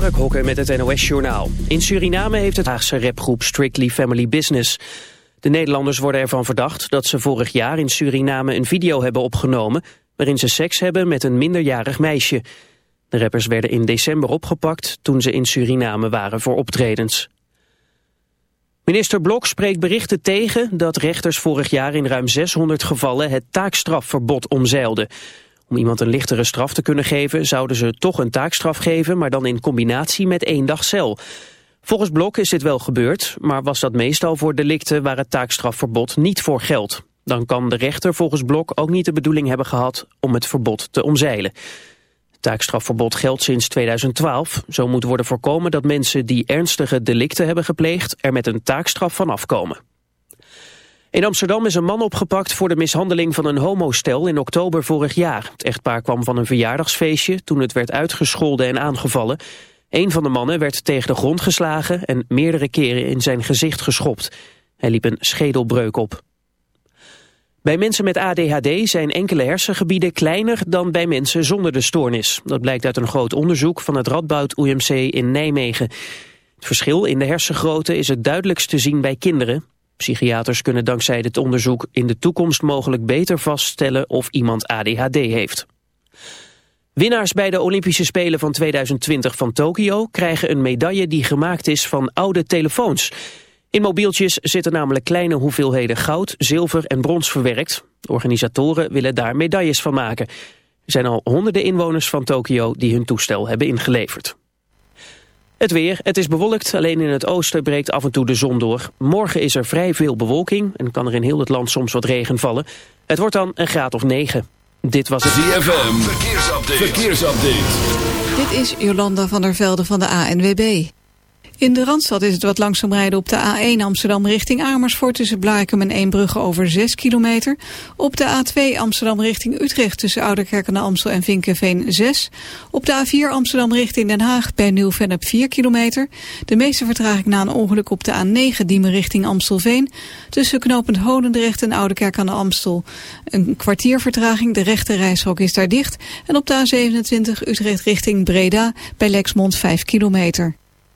Mark Hokker met het NOS-journaal. In Suriname heeft het Haagse rapgroep Strictly Family Business. De Nederlanders worden ervan verdacht dat ze vorig jaar in Suriname een video hebben opgenomen... waarin ze seks hebben met een minderjarig meisje. De rappers werden in december opgepakt toen ze in Suriname waren voor optredens. Minister Blok spreekt berichten tegen dat rechters vorig jaar in ruim 600 gevallen het taakstrafverbod omzeilden. Om iemand een lichtere straf te kunnen geven zouden ze toch een taakstraf geven, maar dan in combinatie met één dag cel. Volgens Blok is dit wel gebeurd, maar was dat meestal voor delicten waar het taakstrafverbod niet voor geldt. Dan kan de rechter volgens Blok ook niet de bedoeling hebben gehad om het verbod te omzeilen. Het taakstrafverbod geldt sinds 2012. Zo moet worden voorkomen dat mensen die ernstige delicten hebben gepleegd er met een taakstraf van afkomen. In Amsterdam is een man opgepakt voor de mishandeling van een homostel in oktober vorig jaar. Het echtpaar kwam van een verjaardagsfeestje toen het werd uitgescholden en aangevallen. Een van de mannen werd tegen de grond geslagen en meerdere keren in zijn gezicht geschopt. Hij liep een schedelbreuk op. Bij mensen met ADHD zijn enkele hersengebieden kleiner dan bij mensen zonder de stoornis. Dat blijkt uit een groot onderzoek van het Radboud UMC in Nijmegen. Het verschil in de hersengrootte is het duidelijkst te zien bij kinderen. Psychiaters kunnen dankzij dit onderzoek in de toekomst mogelijk beter vaststellen of iemand ADHD heeft. Winnaars bij de Olympische Spelen van 2020 van Tokio krijgen een medaille die gemaakt is van oude telefoons. In mobieltjes zitten namelijk kleine hoeveelheden goud, zilver en brons verwerkt. Organisatoren willen daar medailles van maken. Er zijn al honderden inwoners van Tokio die hun toestel hebben ingeleverd. Het weer, het is bewolkt, alleen in het oosten breekt af en toe de zon door. Morgen is er vrij veel bewolking en kan er in heel het land soms wat regen vallen. Het wordt dan een graad of 9. Dit was het ZFM, verkeersupdate. verkeersupdate. Dit is Jolanda van der Velde van de ANWB. In de Randstad is het wat langzaam rijden op de A1 Amsterdam richting Amersfoort... tussen Blaakem en Eembrugge over 6 kilometer. Op de A2 Amsterdam richting Utrecht tussen Ouderkerk en Amstel en Vinkenveen 6. Op de A4 Amsterdam richting Den Haag bij Nieuw-Vennep 4 kilometer. De meeste vertraging na een ongeluk op de A9 Diemen richting Amstelveen. Tussen knooppunt Holendrecht en Ouderkerk aan de Amstel. Een kwartier vertraging, de rechte reishok is daar dicht. En op de A27 Utrecht richting Breda bij Lexmond 5 kilometer.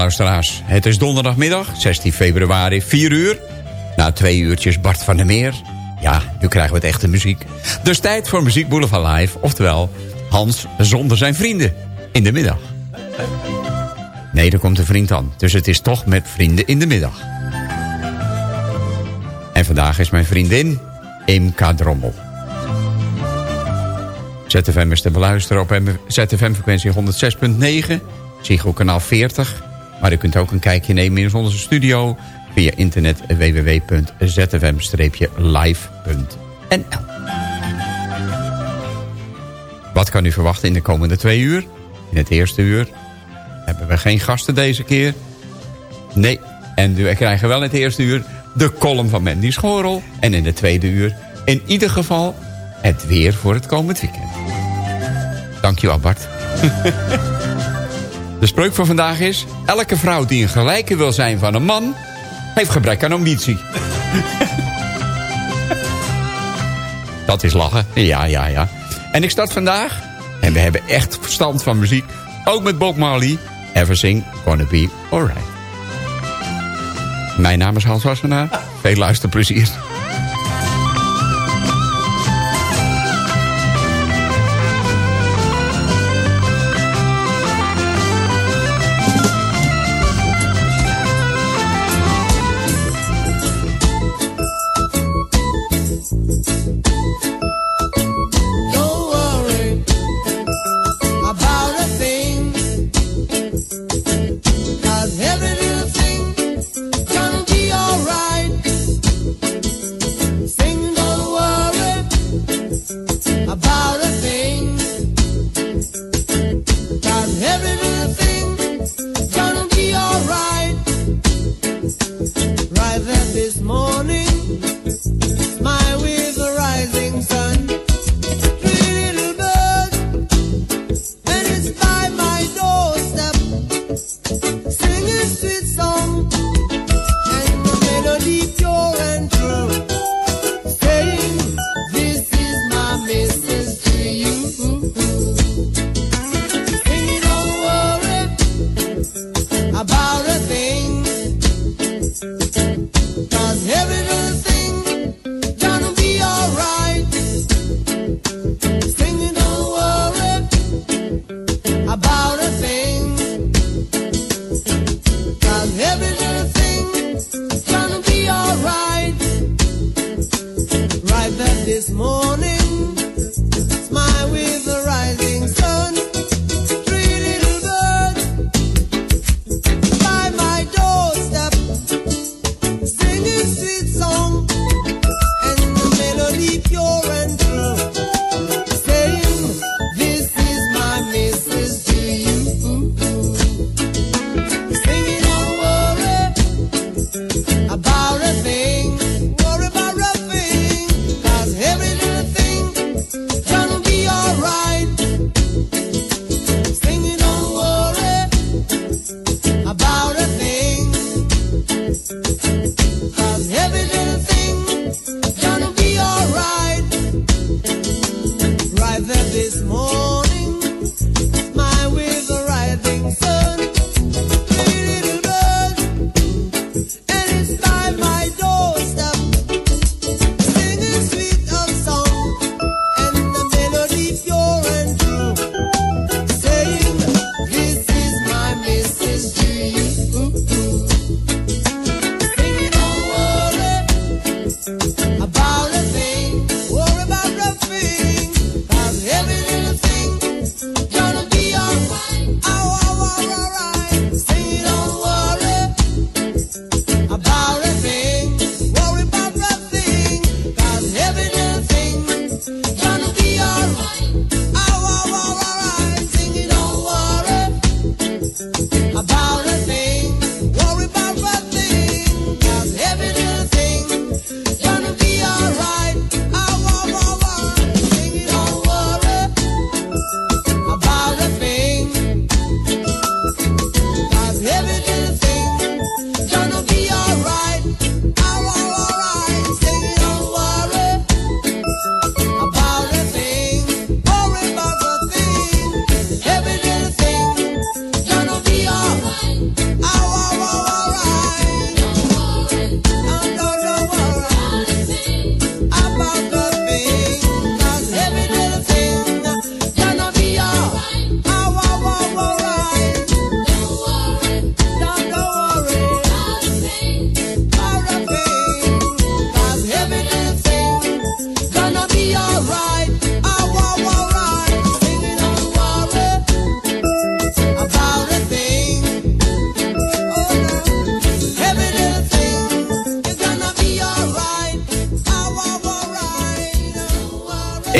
Luisteraars. Het is donderdagmiddag, 16 februari, 4 uur. Na twee uurtjes Bart van der Meer. Ja, nu krijgen we het echte muziek. Dus tijd voor Muziek Boulevard Live. Oftewel, Hans zonder zijn vrienden. In de middag. Nee, er komt een vriend aan. Dus het is toch met vrienden in de middag. En vandaag is mijn vriendin Imka Drommel. ZFM is te beluisteren op ZFM-frequentie 106.9... Ziggo kanaal 40. Maar u kunt ook een kijkje nemen in onze studio via internet www.zfm-live.nl. Wat kan u verwachten in de komende twee uur? In het eerste uur hebben we geen gasten deze keer. Nee, en we krijgen wel in het eerste uur de column van Mandy Schorel. En in het tweede uur in ieder geval het weer voor het komend weekend. Dankjewel Bart. De spreuk van vandaag is... Elke vrouw die een gelijke wil zijn van een man... heeft gebrek aan ambitie. Dat is lachen. Ja, ja, ja. En ik start vandaag... en we hebben echt verstand van muziek... ook met Bob Marley... Everything gonna be alright. Mijn naam is Hans Wassenaar. Veel luisterplezier.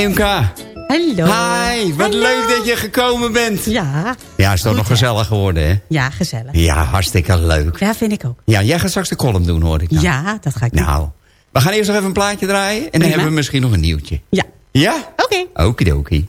Imka. Hallo. Hi, wat leuk dat je gekomen bent. Ja. Ja, is toch nog gezellig geworden, hè? Ja, gezellig. Ja, hartstikke leuk. Ja, vind ik ook. Ja, jij gaat straks de column doen, hoor ik nou. Ja, dat ga ik doen. Nou, we gaan eerst nog even een plaatje draaien. En dan hebben we misschien nog een nieuwtje. Ja. Ja? Oké. Okay. Okidoki.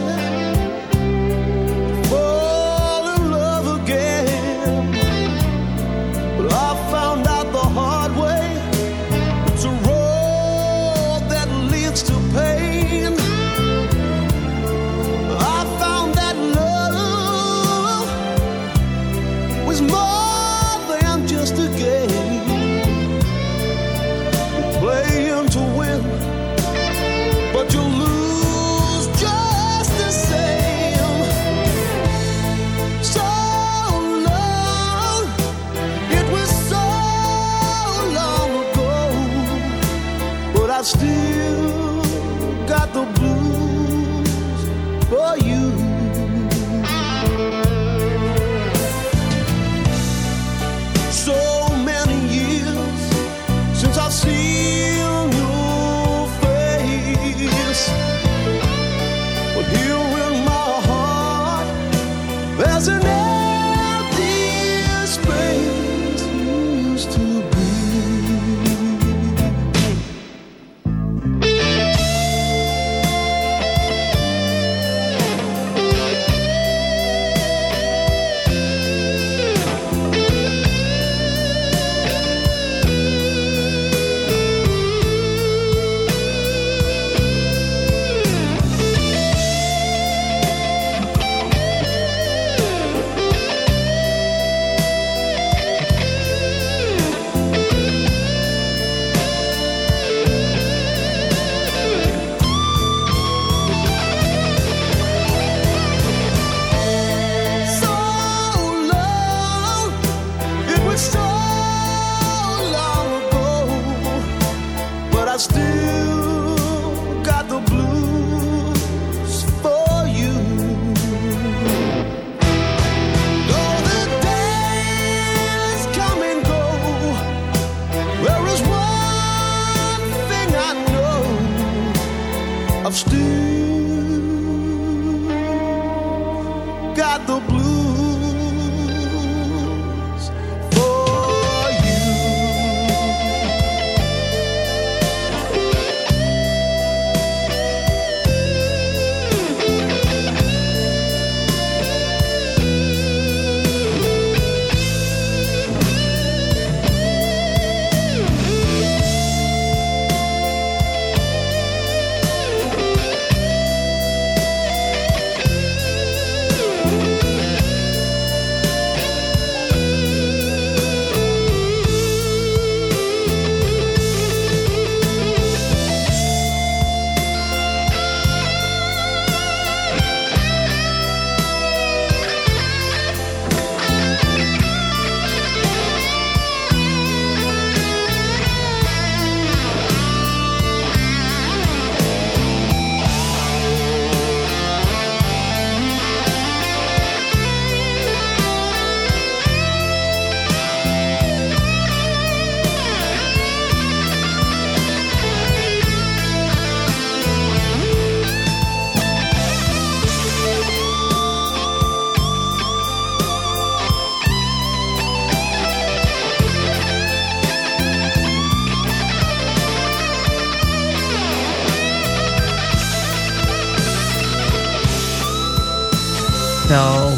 Zo.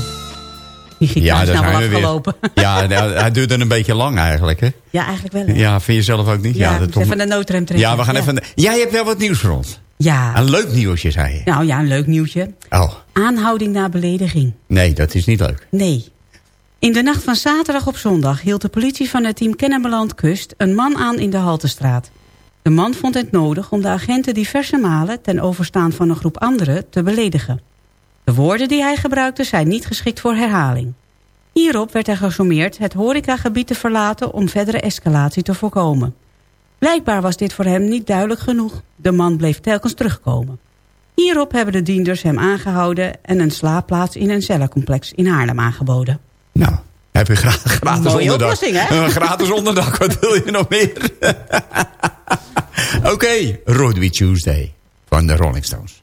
Die gitaar Ja, is nou wel we weer. afgelopen. Ja, nou, hij duurt er een beetje lang eigenlijk, hè? Ja, eigenlijk wel. hè? Ja, vind je zelf ook niet? Ja, dat dus even de noodrem trekken. Ja, we gaan Ja. even... Jij hebt wel wat nieuws voor ons. Ja. Een leuk nieuwsje, zei je. Nou ja, een leuk nieuwtje. Oh, Aanhouding na belediging. nee, dat is niet leuk. Nee. In de nacht van zaterdag op zondag hield de politie van het team Kennemerland Kust een man aan in de Haltestraat. De man vond het nodig om de agenten diverse malen ten overstaan van een groep anderen te beledigen. De woorden die hij gebruikte zijn niet geschikt voor herhaling. Hierop werd hij gesommeerd het horecagebied te verlaten om verdere escalatie te voorkomen. Blijkbaar was dit voor hem niet duidelijk genoeg. De man bleef telkens terugkomen. Hierop hebben de dienders hem aangehouden en een slaapplaats in een cellencomplex in Haarlem aangeboden. Nou, heb je gra gratis Mooie onderdak. oplossing, hè? Een gratis onderdak, wat wil je nog meer? Oké, Rodwy Tuesday van de Rolling Stones.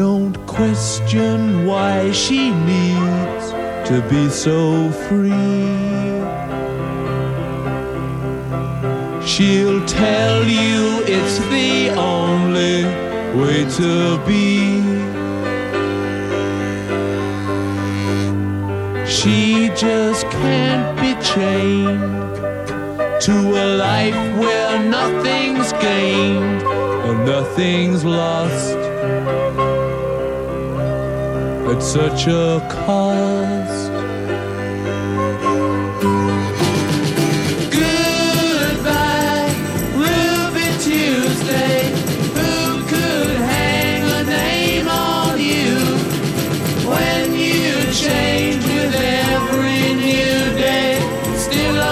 Don't question why she needs to be so free. She'll tell you it's the only way to be. She just can't be chained to a life where nothing's gained and nothing's lost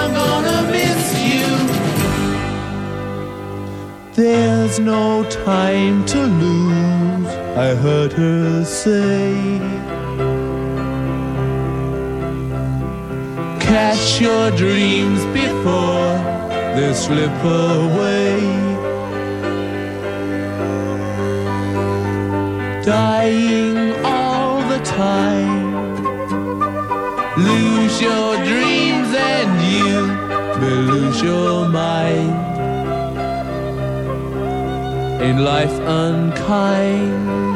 I'm gonna miss you. There's no time to lose, I heard her say. Catch your dreams before they slip away. Dying all the time. Lose your dreams and you may lose your mind. In life unkind?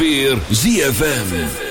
Weer ZFM.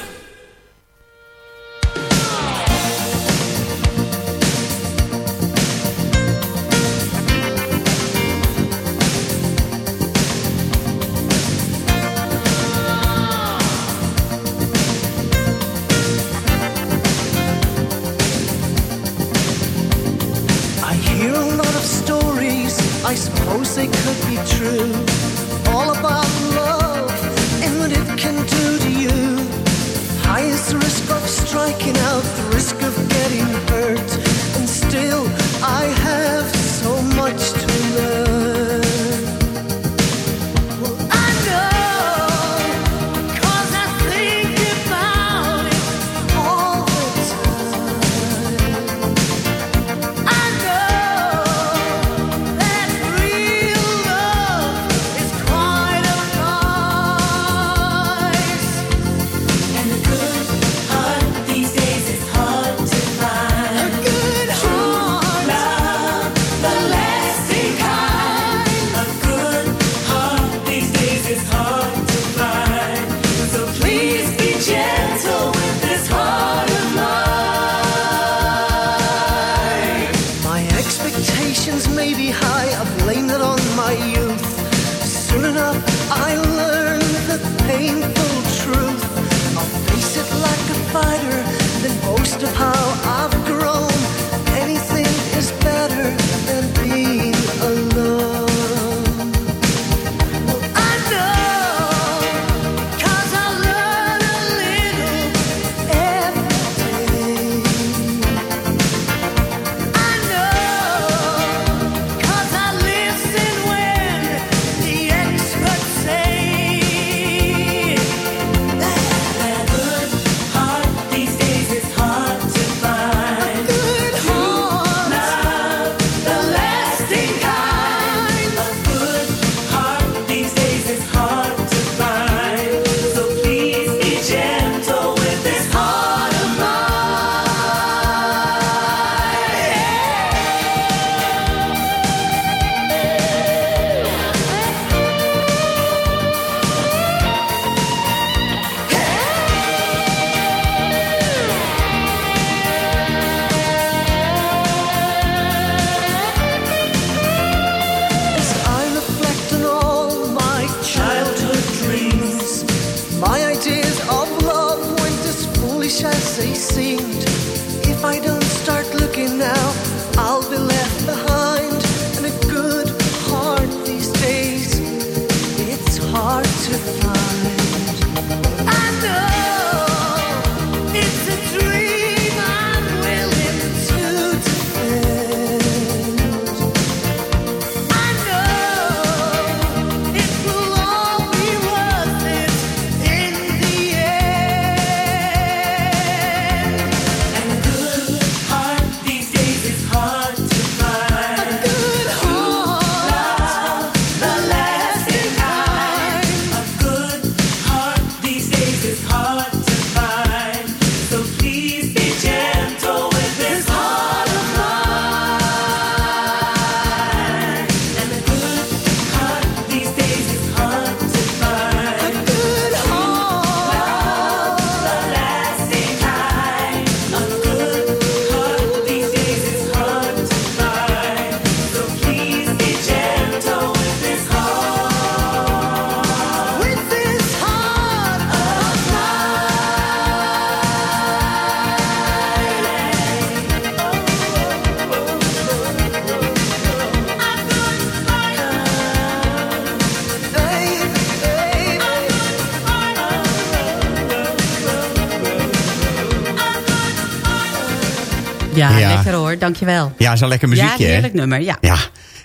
Dankjewel. Ja, een lekker muziekje, ja, een hè? heerlijk nummer, ja. Ja.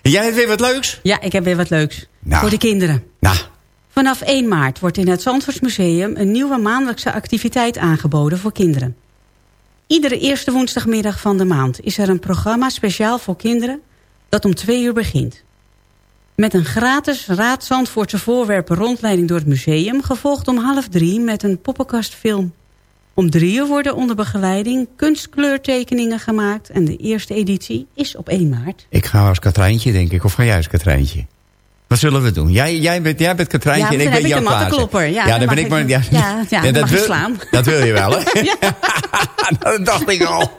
En jij hebt weer wat leuks? Ja, ik heb weer wat leuks. Nou. Voor de kinderen. Nou, Vanaf 1 maart wordt in het Zandvoortsmuseum... een nieuwe maandelijkse activiteit aangeboden voor kinderen. Iedere eerste woensdagmiddag van de maand... is er een programma speciaal voor kinderen... dat om 2 uur begint. Met een gratis Raad Zandvoortse voorwerpen rondleiding door het museum... gevolgd om half drie met een poppenkastfilm. Om drie uur worden onder begeleiding kunstkleurtekeningen gemaakt... en de eerste editie is op 1 maart. ik ga als Katrijntje, denk ik. Of ga jij als Katrijntje? Wat zullen we doen? Jij, jij, bent, jij bent Katrijntje Ja, en ik ben Jan Klaassen. mattenklopper. Ja, dan, dan ben ik maar... Ja, ja, ja, dan dat wil, slaan. Dat wil je wel, hè? dat dacht ik al.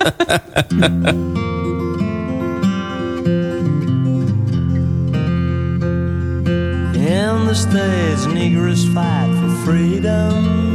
In the States, Negroes fight for freedom.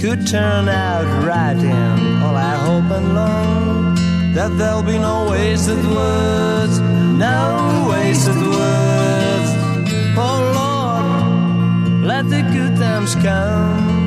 Could turn out right, and all I hope and long that there'll be no wasted words, no wasted words. Oh Lord, let the good times come.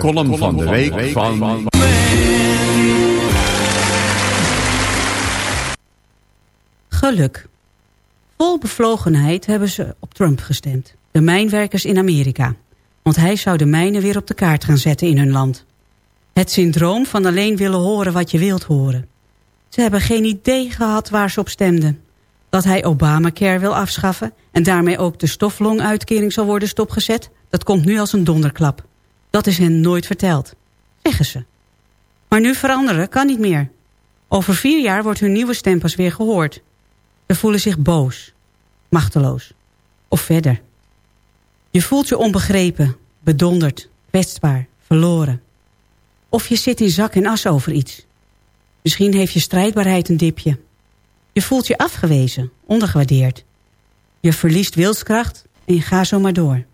Column, van de week, van... Geluk. Vol bevlogenheid hebben ze op Trump gestemd. De mijnwerkers in Amerika. Want hij zou de mijnen weer op de kaart gaan zetten in hun land. Het syndroom van alleen willen horen wat je wilt horen. Ze hebben geen idee gehad waar ze op stemden. Dat hij Obamacare wil afschaffen... en daarmee ook de stoflonguitkering zal worden stopgezet... dat komt nu als een donderklap. Dat is hen nooit verteld. Zeggen ze. Maar nu veranderen kan niet meer. Over vier jaar wordt hun nieuwe stem pas weer gehoord. Ze voelen zich boos, machteloos of verder. Je voelt je onbegrepen, bedonderd, kwetsbaar, verloren. Of je zit in zak en as over iets. Misschien heeft je strijdbaarheid een dipje. Je voelt je afgewezen, ondergewaardeerd. Je verliest wilskracht en je gaat zo maar door.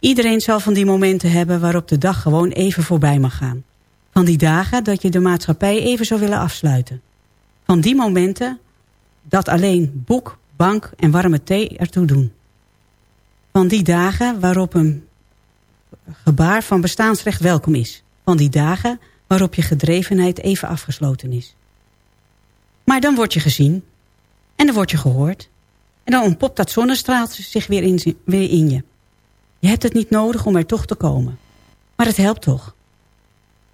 Iedereen zal van die momenten hebben waarop de dag gewoon even voorbij mag gaan. Van die dagen dat je de maatschappij even zou willen afsluiten. Van die momenten dat alleen boek, bank en warme thee ertoe doen. Van die dagen waarop een gebaar van bestaansrecht welkom is. Van die dagen waarop je gedrevenheid even afgesloten is. Maar dan word je gezien. En dan word je gehoord. En dan ontpopt dat zonnestraaltje zich weer in, weer in je. Je hebt het niet nodig om er toch te komen. Maar het helpt toch.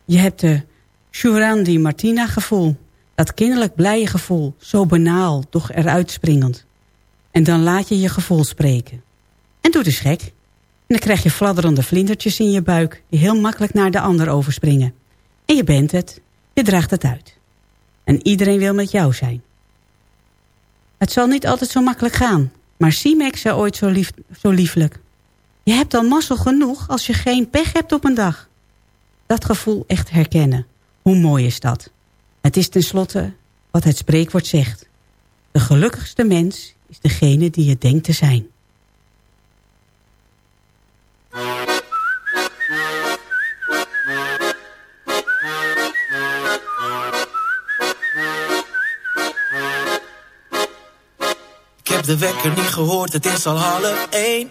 Je hebt de Shurandi Martina gevoel. Dat kinderlijk blije gevoel. Zo banaal, toch eruit springend. En dan laat je je gevoel spreken. En doe dus gek. En dan krijg je fladderende vlindertjes in je buik... die heel makkelijk naar de ander overspringen. En je bent het. Je draagt het uit. En iedereen wil met jou zijn. Het zal niet altijd zo makkelijk gaan. Maar Simek zei ooit zo, lief, zo lieflijk. Je hebt al mazzel genoeg als je geen pech hebt op een dag. Dat gevoel echt herkennen. Hoe mooi is dat? Het is tenslotte wat het spreekwoord zegt. De gelukkigste mens is degene die je denkt te zijn. Ik heb de wekker niet gehoord, het is al half één.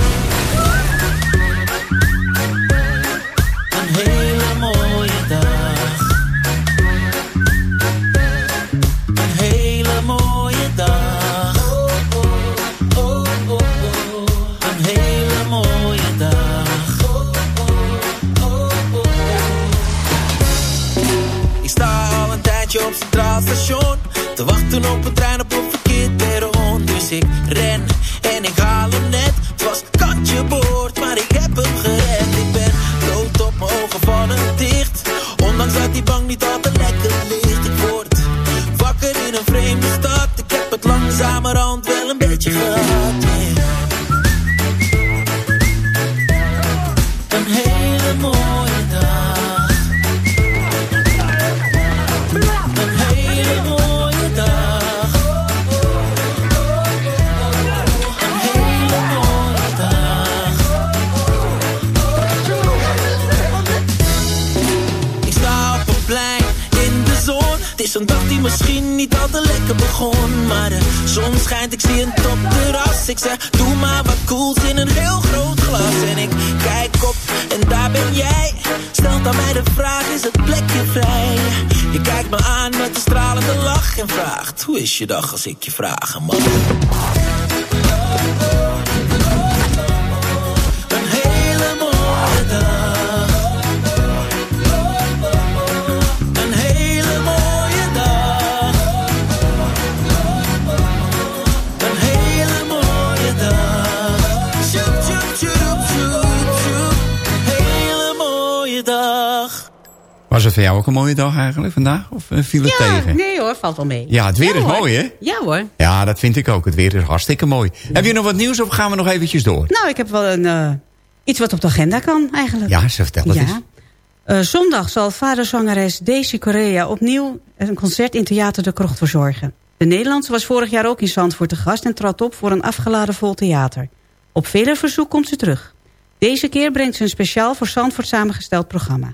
op een trein op een verkeerd perron. Dus ik ren en ik haal hem net je dag als ik je vragen mag? Het voor jou ook een mooie dag eigenlijk vandaag? Of eh, viel het Ja, tegen? nee hoor, valt wel mee. Ja, het weer is hoor. mooi, hè? Ja hoor. Ja, dat vind ik ook. Het weer is hartstikke mooi. Heb je nog wat nieuws of gaan we nog eventjes door? Nou, ik heb wel een, eh, iets wat op de agenda kan eigenlijk. Ja, ze vertel het eens. Eh, zondag zal vaderzangeres Daisy Correa opnieuw een concert in Theater de Krocht verzorgen. De Nederlandse was vorig jaar ook in Zandvoort te gast en trad op voor een afgeladen vol theater. Op vele verzoek komt ze terug. Deze keer brengt ze een speciaal voor Zandvoort samengesteld programma.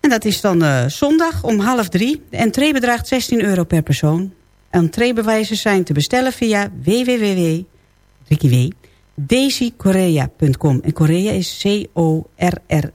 En dat is dan eh, zondag om half drie. De entree bedraagt 16 euro per persoon. Entreebewijzen zijn te bestellen via www. Ricky W. daisykorea.com. En Korea is C-O-R-R-E-I-A.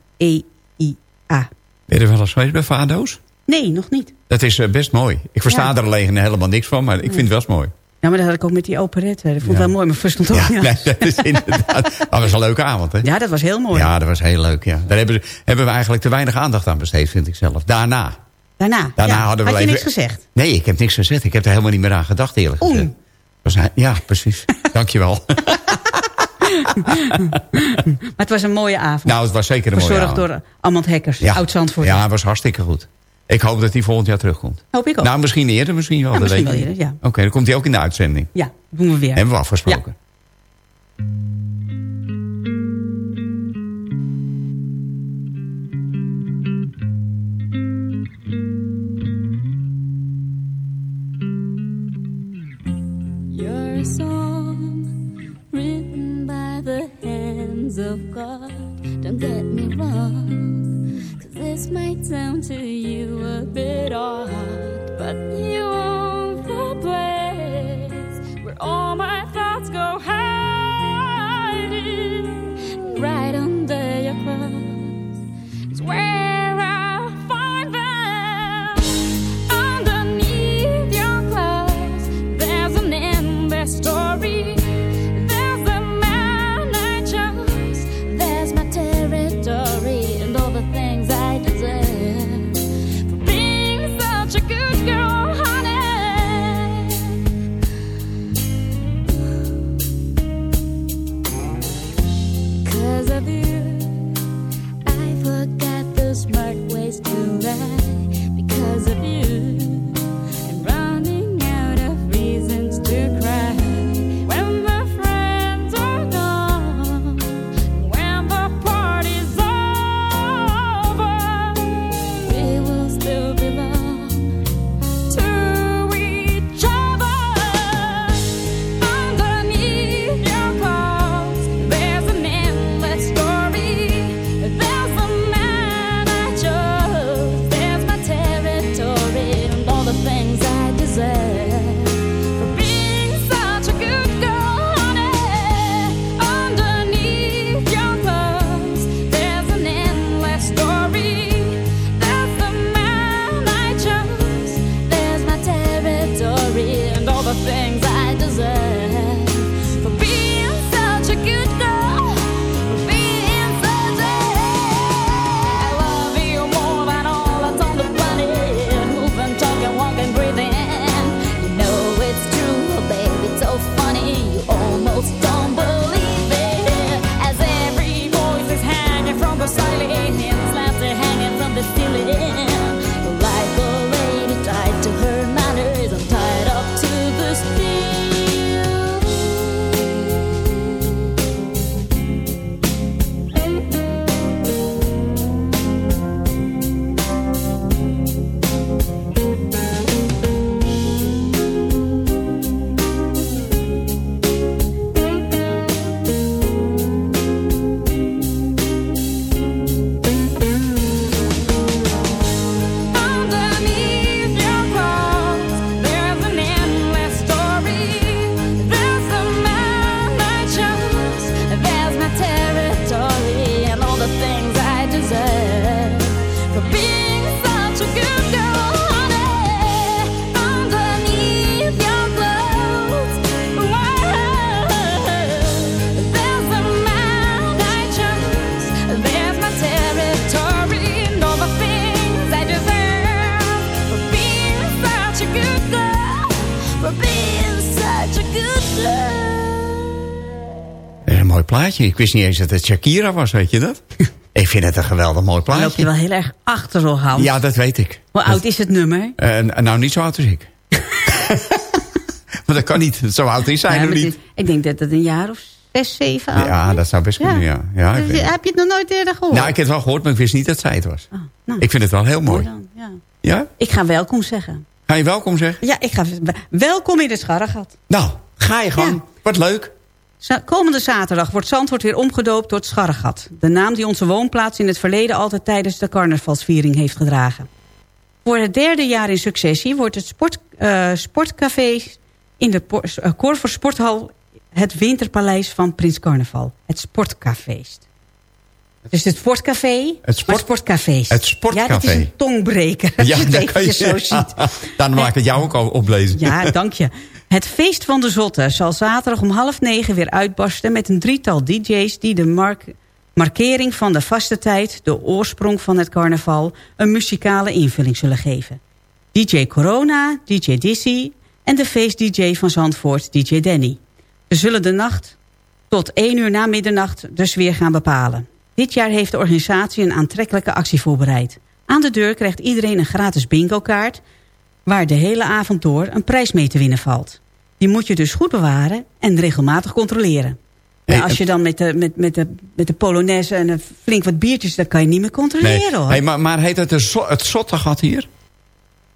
Ben je er wel eens geweest bij Vado's? Nee, nog niet. Dat is eh, best mooi. Ik versta Ja. er alleen helemaal niks van, maar ik vind het wel eens mooi. Ja, maar dat had ik ook met die operette. Dat vond ik Ja. wel mooi, maar verstond ook Ja, niet. nee, dat is inderdaad. Dat was een leuke avond, hè? Ja, dat was heel mooi. Ja, dat was heel leuk, ja. Daar hebben, hebben we eigenlijk te weinig aandacht aan besteed, vind ik zelf. Daarna. Daarna, Daarna ja. hadden we had je even- niks gezegd? Nee, ik heb niks gezegd. Ik heb er helemaal niet meer aan gedacht, eerlijk gezegd. Was hij- Ja, precies. Dankjewel. Maar het was een mooie avond. nou, het was zeker een mooie Verzorgd avond. door Amand Hekkers, Ja. oud-Zandvoort. Ja, het was hartstikke goed. Ik hoop dat hij volgend jaar terugkomt. Hoop ik ook. Nou, misschien eerder, misschien wel. Ja, misschien wel eerder, ja. Oké, dan komt hij ook in de uitzending. ja, doen we weer. Hebben we afgesproken. You're a song written by the hands of God. Don't get me wrong, this might sound to you a bit odd, but you own the place where all my thoughts go hiding. Plaatje. Ik wist niet eens dat het Shakira was, weet je dat? ik vind het een geweldig mooi Dan loop je plaatje. wel heel erg achter, hoor, Hans. Ja, dat weet ik. Hoe oud is het nummer? Eh, nou, niet zo oud als ik. maar dat kan niet. Zo oud is Ja, nog niet. Ik denk dat het een jaar of zes, zeven oud Ja, dat zou best kunnen, ja. ja Dus, heb je het nog nooit eerder gehoord? nou, ik heb het wel gehoord, maar ik wist niet dat zij het was. nou. Ik vind het wel heel mooi. dan, ja. Ja? Ik ga welkom zeggen. Ga je welkom zeggen? Ja, ik ga welkom in de Scharregat. Nou, ga je gang. Wat leuk. Komende zaterdag wordt Zandvoort weer omgedoopt tot Scharregat. De naam die onze woonplaats in het verleden altijd tijdens de carnavalsviering heeft gedragen. Voor het derde jaar in successie wordt het sport, eh, sportcafé in de Corver Sporthal het Winterpaleis van Prins Carnaval. Het Sportcafeest. Dus het sportcafé, Het sport- maar sportcafeest. het sportcafé. Ja, dat is een tongbreker. Je het dan kan eventjes zo ziet. Dan maak ik jou ook al oplezen. Ja, dank je. Het feest van de Zotten zal zaterdag om half negen weer uitbarsten... met een drietal dj's die de mark markering van de vaste tijd... de oorsprong van het carnaval... een muzikale invulling zullen geven. DJ Corona, DJ Dizzy en de feest-dj van Zandvoort, DJ Danny. Ze zullen de nacht tot 1 uur na middernacht dus weer gaan bepalen. Dit jaar heeft de organisatie een aantrekkelijke actie voorbereid. Aan de deur krijgt iedereen een gratis bingo-kaart... waar de hele avond door een prijs mee te winnen valt. Die moet je dus goed bewaren en regelmatig controleren. Hey, Maar als je dan met de, met, met, de, met de Polonaise en een flink wat biertjes... dan kan je niet meer controleren Nee. hoor. Hey, maar, maar heet het zo, het Zottegat hier?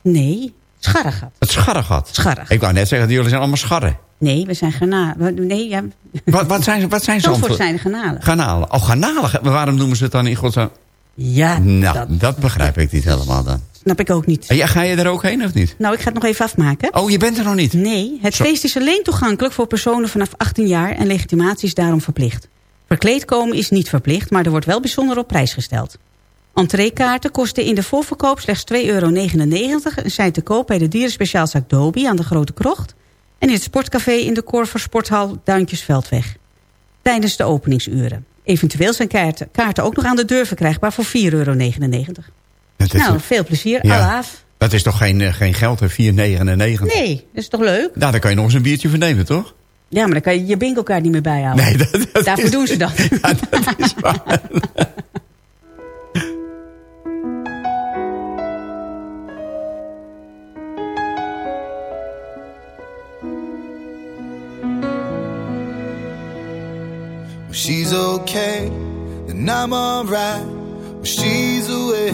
Nee, scharregat. Het Scharregat? Scharregat. Ik wou net zeggen, jullie zijn allemaal scharren. Nee, we zijn garnalen. Nee, ja. Wat, wat zijn, wat zijn Zandvoort zijn garnalen. Garnalen. Oh, garnalen. Waarom noemen ze het dan in godsnaam? Ja, Nou, dat, begrijp ik niet helemaal dan. Snap ik ook niet. Ja, ga je er ook heen of niet? Nou, ik ga het nog even afmaken. Oh, je bent er nog niet? Nee, het Zo. feest is alleen toegankelijk voor personen vanaf 18 jaar... en legitimatie is daarom verplicht. Verkleed komen is niet verplicht, maar er wordt wel bijzonder op prijs gesteld. Entreekaarten kosten in de voorverkoop slechts 2,99 euro... en zijn te koop bij de dierenspeciaalzaak Dobi aan de Grote Krocht... en in het sportcafé in de Korver Sporthal Duintjesveldweg. Tijdens de openingsuren. Eventueel zijn kaarten, kaarten ook nog aan de deur verkrijgbaar voor 4,99 euro. Dat is, Nou, veel plezier. Ja. Alaaf. dat is toch geen, eh, geen geld, hè? 4,99? Nee, dat is toch leuk? Nou, daar kan je nog eens een biertje voor nemen, toch? Ja, maar dan kan je je bingo-kaart niet meer bijhouden. Nee, dat, dat Daarvoor is- doen ze dat. Ja, dat is waar. She's okay, then I'm alright. She's awake,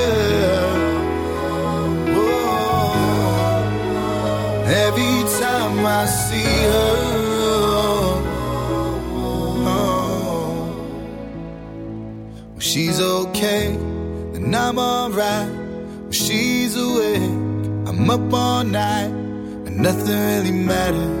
I see her. oh. When she's okay, then I'm alright. When she's awake, I'm up all night, and nothing really matters.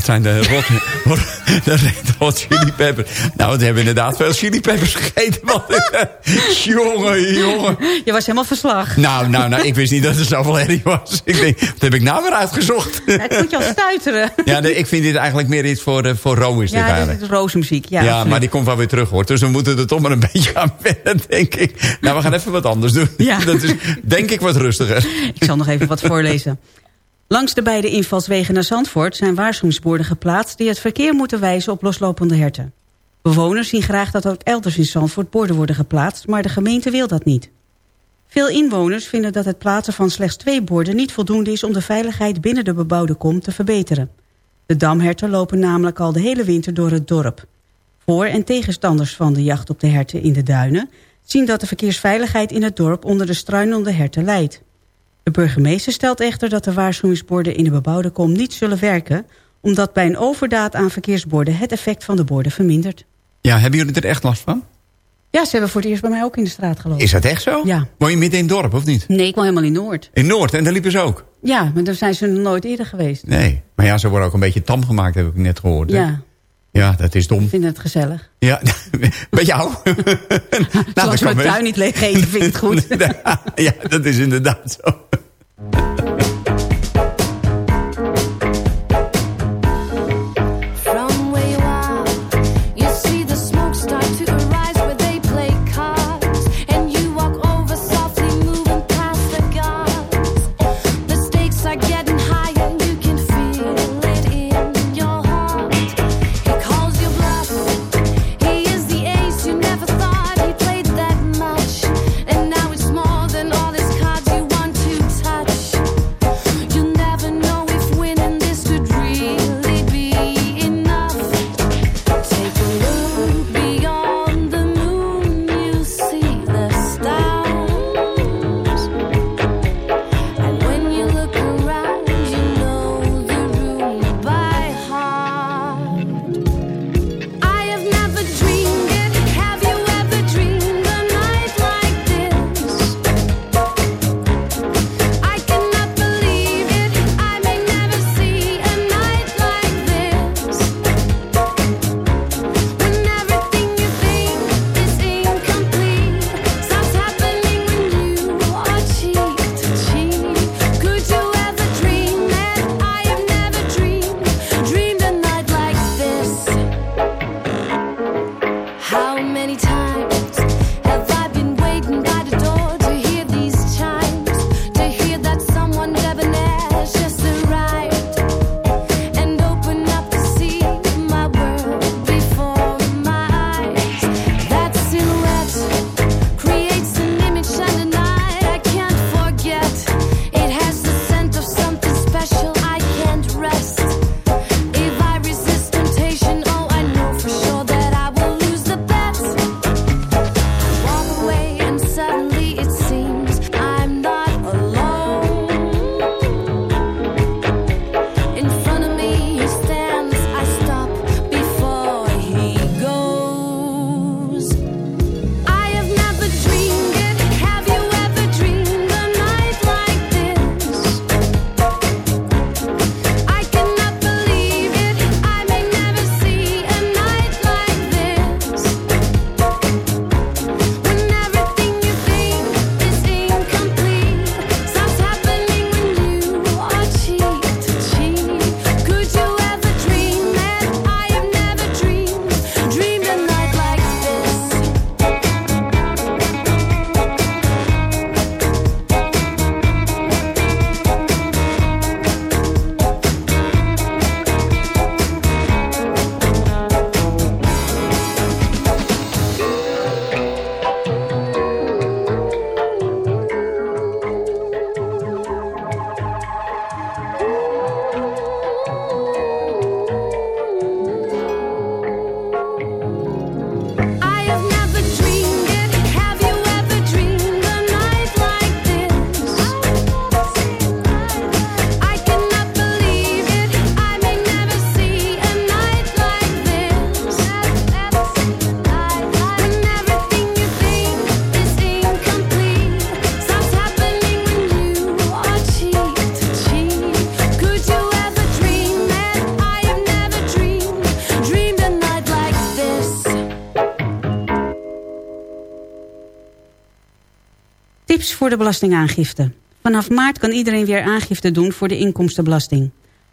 Dat zijn de rot, de Chili Peppers. Nou, we hebben inderdaad veel chili peppers gegeten. Jongen, jongen. Je was helemaal verslag. Nou, nou, nou, ik wist niet dat er zoveel herrie was. Ik denk, wat heb ik nou weer uitgezocht? Ik moet je al stuiteren. Ja, nee, ik vind dit eigenlijk meer iets voor, eh, voor Ro is dit Ja, dit eigenlijk. is rozenmuziek. Ja, Ja, maar die komt wel weer terug hoor. Dus we moeten er toch maar een beetje aan wennen, denk ik. Nou, we gaan even wat anders doen. Ja. Dat is denk ik wat rustiger. Ik zal nog even wat voorlezen. Langs de beide invalswegen naar Zandvoort zijn waarschuwingsborden geplaatst... die het verkeer moeten wijzen op loslopende herten. Bewoners zien graag dat ook elders in Zandvoort borden worden geplaatst... maar de gemeente wil dat niet. Veel inwoners vinden dat het plaatsen van slechts twee borden... niet voldoende is om de veiligheid binnen de bebouwde kom te verbeteren. De damherten lopen namelijk al de hele winter door het dorp. Voor- en tegenstanders van de jacht op de herten in de duinen... zien dat de verkeersveiligheid in het dorp onder de struinelde herten leidt. De burgemeester stelt echter dat de waarschuwingsborden in de bebouwde kom niet zullen werken... omdat bij een overdaad aan verkeersborden het effect van de borden vermindert. Ja, hebben jullie er echt last van? Ja, ze hebben voor het eerst bij mij ook in de straat gelopen. Is dat echt zo? Ja. Woon je midden in het dorp, of niet? Nee, ik woon helemaal in Noord. In Noord, en daar liepen ze ook? Ja, maar daar zijn ze nog nooit eerder geweest. Nee. Maar ja, ze worden ook een beetje tam gemaakt, heb ik net gehoord. Ja, Ja, dat is dom. ik vind het gezellig. Ja, beetje oud. nou, Zoals mijn tuin niet leeg eten, vind ik het goed. ja, dat is inderdaad zo. De belastingaangifte. Vanaf maart kan iedereen weer aangifte doen voor de inkomstenbelasting.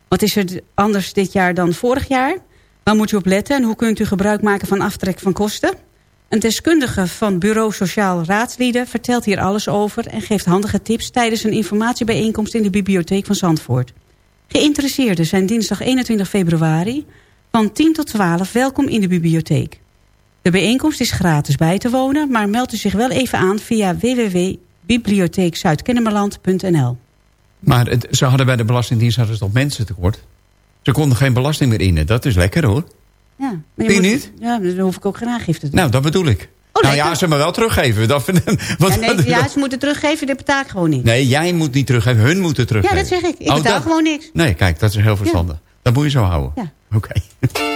Wat is er anders dit jaar dan vorig jaar? Waar moet u op letten en hoe kunt u gebruik maken van aftrek van kosten? Een deskundige van Bureau Sociaal Raadslieden vertelt hier alles over... en geeft handige tips tijdens een informatiebijeenkomst in de bibliotheek van Zandvoort. Geïnteresseerden zijn dinsdag 21 februari van 10 tot 12 welkom in de bibliotheek. De bijeenkomst is gratis bij te wonen, maar meld u zich wel even aan via www.bibliotheekzuidkennemerland.nl. Maar het, ze hadden bij de Belastingdienst hadden ze toch mensen tekort. Ze konden geen belasting meer innen. Dat is lekker hoor. Ja, maar je niet? Ja, dan hoef ik ook geen aangifte te doen. Nou, dat bedoel ik. Oh, nou ja, ze me wel teruggeven. Dat, want, ja, nee, ja, ze moeten teruggeven, dit betaal ik gewoon niet. Nee, jij moet niet teruggeven. Hun moeten ja, teruggeven. dat zeg ik. Ik Oh, betaal dat- gewoon niks. Nee, kijk, dat is heel verstandig. Dat moet je zo houden. Ja. Oké.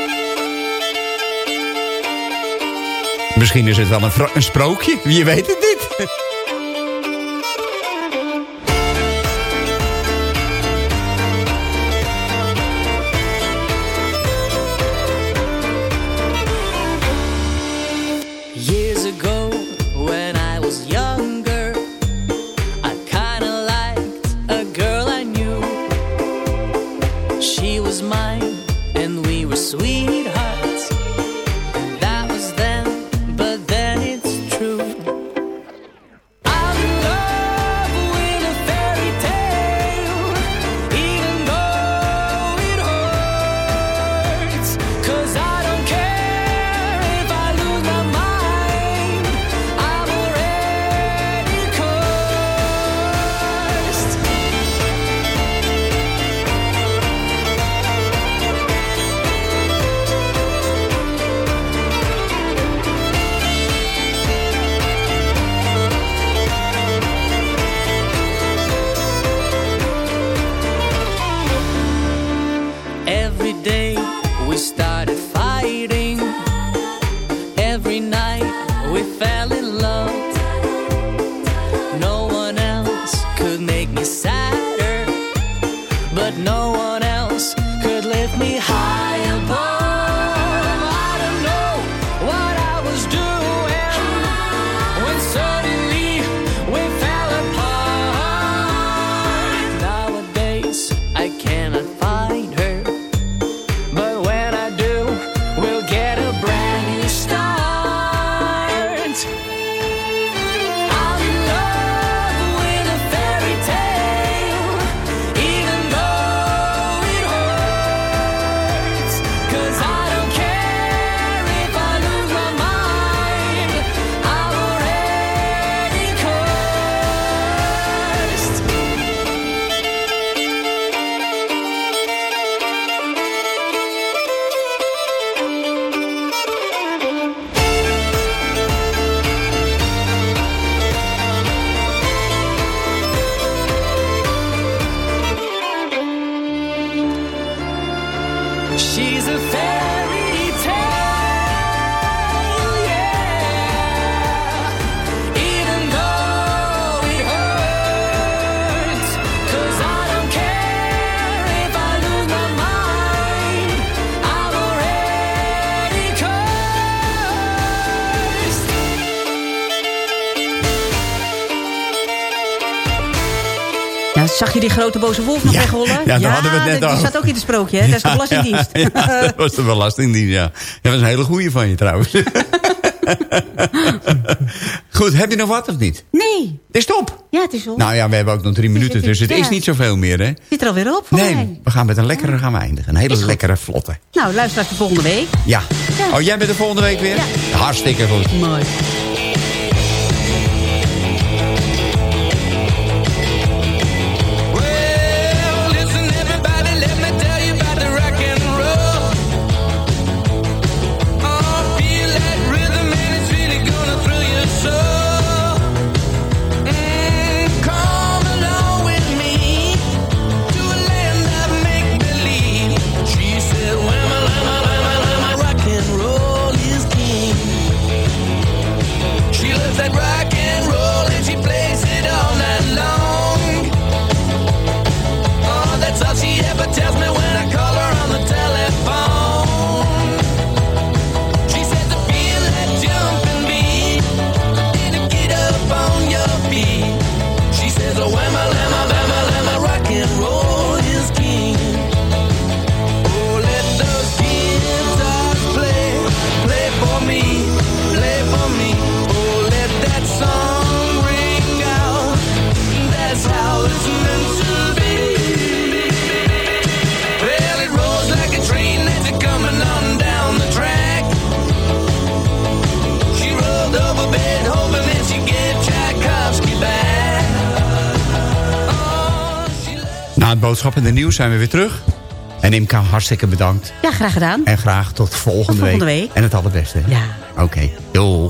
Misschien is het wel een, een sprookje. Je weet het niet. grote boze wolf nog Ja, wegrollen? ja, daar hadden we het net die, die zat ook in het sprookje, hè? Dat is de Belastingdienst. Ja, dat was de Belastingdienst, ja. Dat was een hele goeie van je trouwens. Goed, heb je nog wat of niet? Nee. Is het op? Ja, het is op. Nou ja, we hebben ook nog drie minuten, dus het is niet zoveel meer, hè? Zit er alweer op voor mij. Nee, we gaan met een lekkere gaan we eindigen. Een hele Is lekkere vlotte. Nou, luister de volgende week. Ja. Ja. Oh, jij bent er volgende week weer? Hartstikke goed. Mooi. boodschap en de nieuws zijn we weer terug. En Imka, hartstikke bedankt. Ja, graag gedaan. En graag tot volgende, volgende week. En het allerbeste. Ja. Oké, okay. doei.